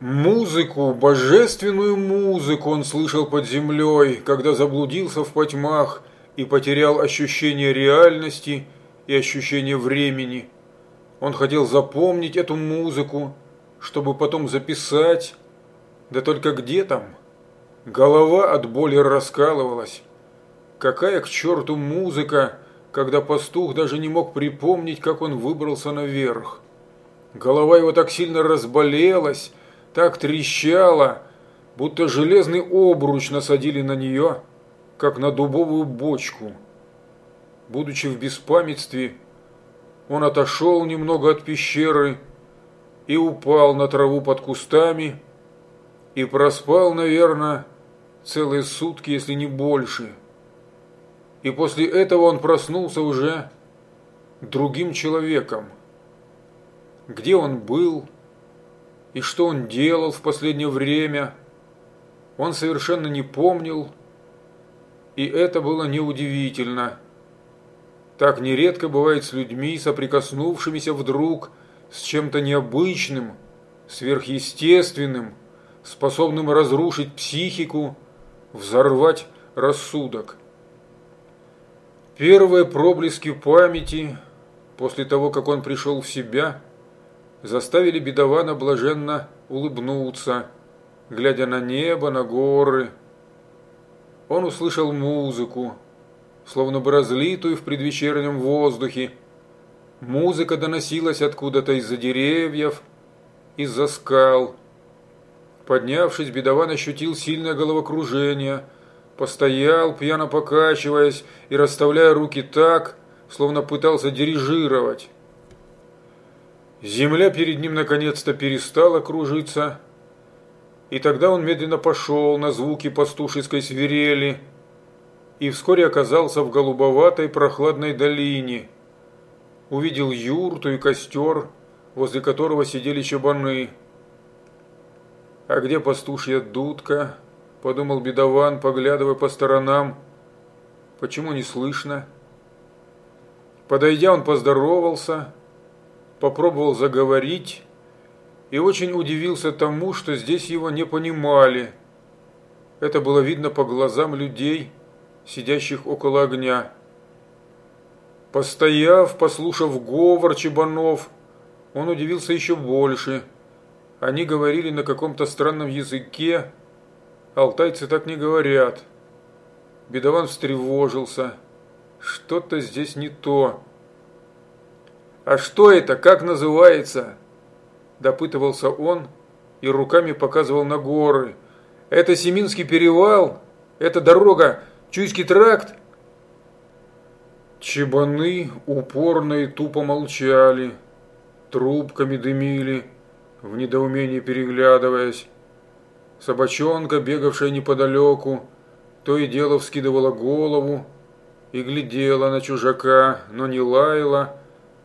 Музыку, божественную музыку он слышал под землей, когда заблудился в потьмах и потерял ощущение реальности и ощущение времени. Он хотел запомнить эту музыку, чтобы потом записать, да только где там? Голова от боли раскалывалась. Какая к черту музыка, когда пастух даже не мог припомнить, как он выбрался наверх. Голова его так сильно разболелась, так трещала, будто железный обруч насадили на нее, как на дубовую бочку. Будучи в беспамятстве, он отошел немного от пещеры и упал на траву под кустами и проспал, наверное, целые сутки, если не больше. И после этого он проснулся уже другим человеком. Где он был и что он делал в последнее время, он совершенно не помнил, и это было неудивительно. Так нередко бывает с людьми, соприкоснувшимися вдруг с чем-то необычным, сверхъестественным, способным разрушить психику, взорвать рассудок. Первые проблески памяти, после того, как он пришел в себя, заставили бедована блаженно улыбнуться, глядя на небо, на горы. Он услышал музыку, словно бы разлитую в предвечернем воздухе. Музыка доносилась откуда-то из-за деревьев, из-за скал. Поднявшись, бедован ощутил сильное головокружение, постоял, пьяно покачиваясь и расставляя руки так, словно пытался дирижировать. Земля перед ним наконец-то перестала кружиться, и тогда он медленно пошел на звуки пастушеской свирели и вскоре оказался в голубоватой прохладной долине. Увидел юрту и костер, возле которого сидели чабаны. «А где пастушья дудка?» – подумал бедован, поглядывая по сторонам. «Почему не слышно?» Подойдя, он поздоровался, попробовал заговорить и очень удивился тому, что здесь его не понимали. Это было видно по глазам людей, сидящих около огня. Постояв, послушав говор чебанов, он удивился еще больше. Они говорили на каком-то странном языке, алтайцы так не говорят. Бедован встревожился. Что-то здесь не то. «А что это? Как называется?» Допытывался он и руками показывал на горы. «Это Семинский перевал? Это дорога Чуйский тракт?» Чебаны упорно и тупо молчали, трубками дымили, в недоумении переглядываясь. Собачонка, бегавшая неподалеку, то и дело вскидывала голову и глядела на чужака, но не лаяла,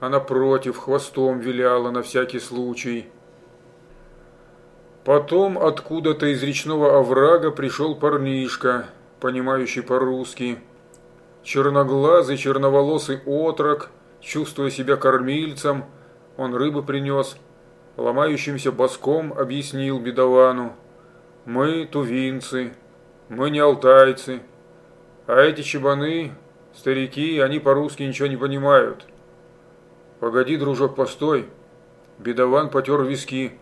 а напротив хвостом виляла на всякий случай. Потом откуда-то из речного оврага пришел парнишка, понимающий по-русски. Черноглазый, черноволосый отрок, чувствуя себя кормильцем, он рыбы принес, ломающимся боском объяснил бедовану. Мы тувинцы, мы не алтайцы, а эти чебаны, старики, они по-русски ничего не понимают. Погоди, дружок, постой. Бедован потер виски.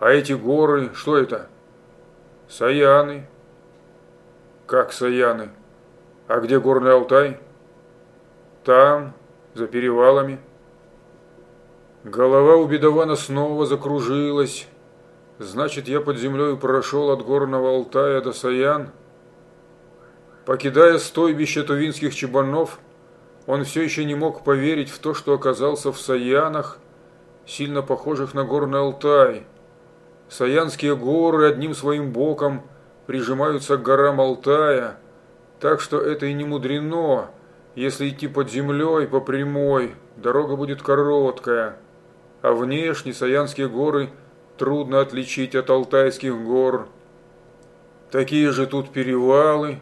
А эти горы, что это? Саяны. Как Саяны? А где горный Алтай? Там, за перевалами. Голова у бедована снова закружилась. Значит, я под землей прошел от горного Алтая до Саян. Покидая стойбище тувинских чебанов, он все еще не мог поверить в то, что оказался в Саянах, сильно похожих на горный Алтай. Саянские горы одним своим боком прижимаются к горам Алтая, так что это и не мудрено, если идти под землей по прямой, дорога будет короткая, а внешне Саянские горы трудно отличить от Алтайских гор. Такие же тут перевалы,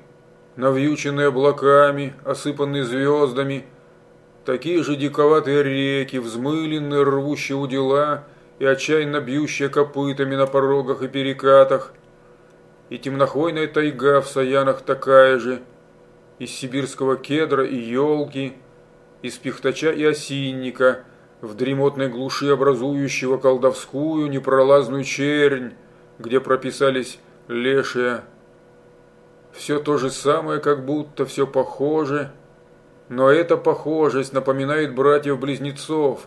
навьюченные облаками, осыпанные звездами, такие же диковатые реки, взмыленные, рвущие удила и отчаянно бьющая копытами на порогах и перекатах, и темнохвойная тайга в Саянах такая же, из сибирского кедра и елки, из пихтача и осинника, в дремотной глуши образующего колдовскую непролазную чернь, где прописались лешие. Все то же самое, как будто все похоже, но эта похожесть напоминает братьев-близнецов,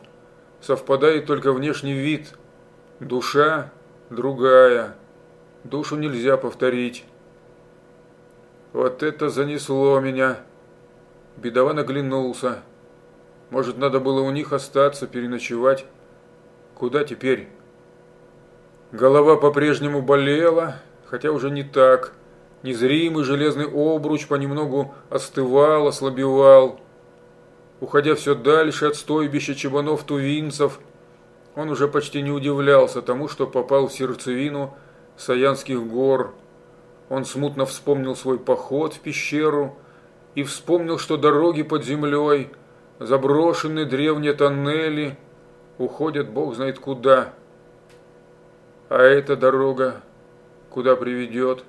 совпадает только внешний вид, душа другая, душу нельзя повторить. Вот это занесло меня. Бедован оглянулся. Может, надо было у них остаться, переночевать? Куда теперь? Голова по-прежнему болела, хотя уже не так. Незримый железный обруч понемногу остывал, ослабевал. Уходя все дальше от стойбища чебанов-тувинцев, он уже почти не удивлялся тому, что попал в сердцевину Саянских гор. Он смутно вспомнил свой поход в пещеру и вспомнил, что дороги под землей, заброшенные древние тоннели, уходят бог знает куда. А эта дорога куда приведет?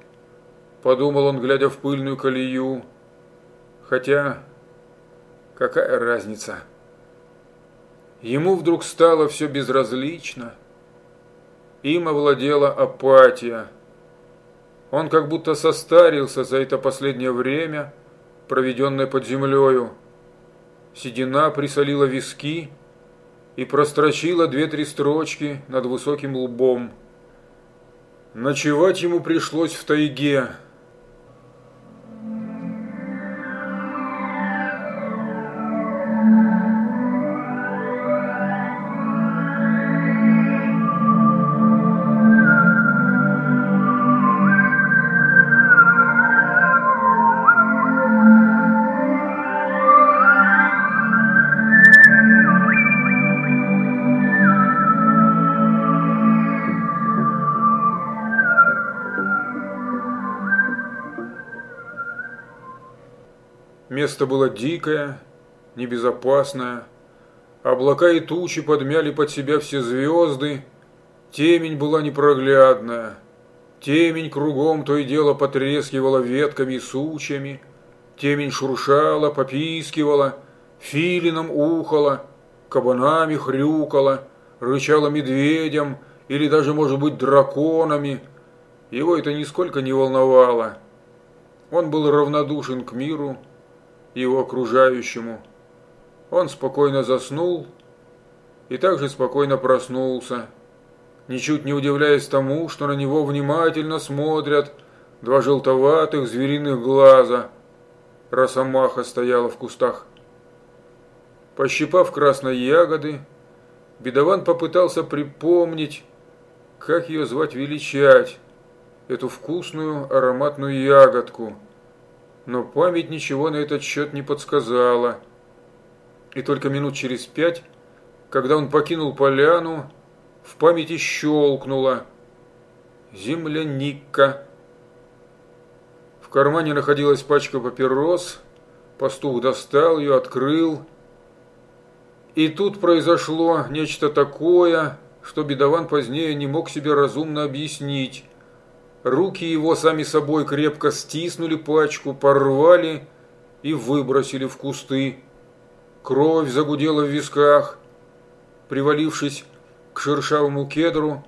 Подумал он, глядя в пыльную колею. Хотя, какая разница? Ему вдруг стало все безразлично. Им овладела апатия. Он как будто состарился за это последнее время, проведенное под землею. Седина присолила виски и прострочила две-три строчки над высоким лбом. Ночевать ему пришлось в тайге. Место было дикое, небезопасное. Облака и тучи подмяли под себя все звезды. Темень была непроглядная. Темень кругом то и дело потрескивала ветками и сучьями. Темень шуршала, попискивала, филином ухала, кабанами хрюкала, рычала медведям или даже, может быть, драконами. Его это нисколько не волновало. Он был равнодушен к миру, его окружающему. Он спокойно заснул и также спокойно проснулся, ничуть не удивляясь тому, что на него внимательно смотрят два желтоватых звериных глаза. Росомаха стояла в кустах. Пощипав красной ягоды, бедован попытался припомнить, как ее звать величать, эту вкусную ароматную ягодку – но память ничего на этот счет не подсказала. И только минут через пять, когда он покинул поляну, в памяти щелкнуло. Земляника. В кармане находилась пачка папирос, пастух достал ее, открыл. И тут произошло нечто такое, что бедован позднее не мог себе разумно объяснить. Руки его сами собой крепко стиснули пачку, порвали и выбросили в кусты. Кровь загудела в висках. Привалившись к шершавому кедру,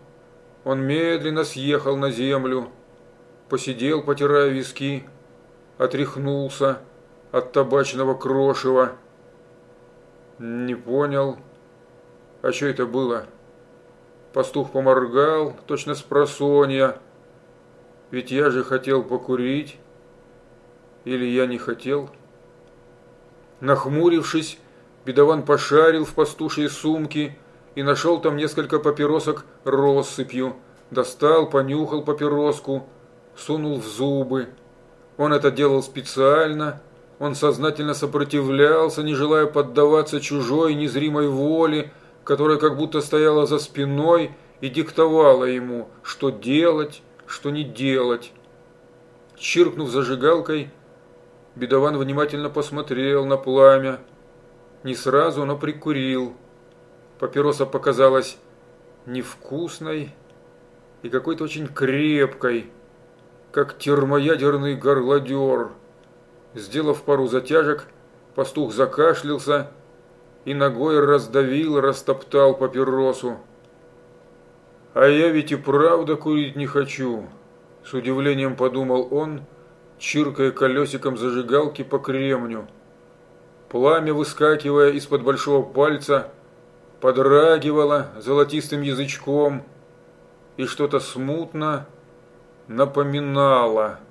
он медленно съехал на землю, посидел, потирая виски, отряхнулся от табачного крошева. Не понял, а что это было? Пастух поморгал, точно с просонья, ведь я же хотел покурить. Или я не хотел? Нахмурившись, бедован пошарил в пастушьей сумке и нашел там несколько папиросок россыпью. Достал, понюхал папироску, сунул в зубы. Он это делал специально. Он сознательно сопротивлялся, не желая поддаваться чужой незримой воле, которая как будто стояла за спиной и диктовала ему, что делать, что не делать. Чиркнув зажигалкой, бедован внимательно посмотрел на пламя. Не сразу, но прикурил. Папироса показалась невкусной и какой-то очень крепкой, как термоядерный горлодер. Сделав пару затяжек, пастух закашлялся и ногой раздавил, растоптал папиросу. «А я ведь и правда курить не хочу», – с удивлением подумал он, чиркая колесиком зажигалки по кремню. Пламя, выскакивая из-под большого пальца, подрагивало золотистым язычком и что-то смутно напоминало –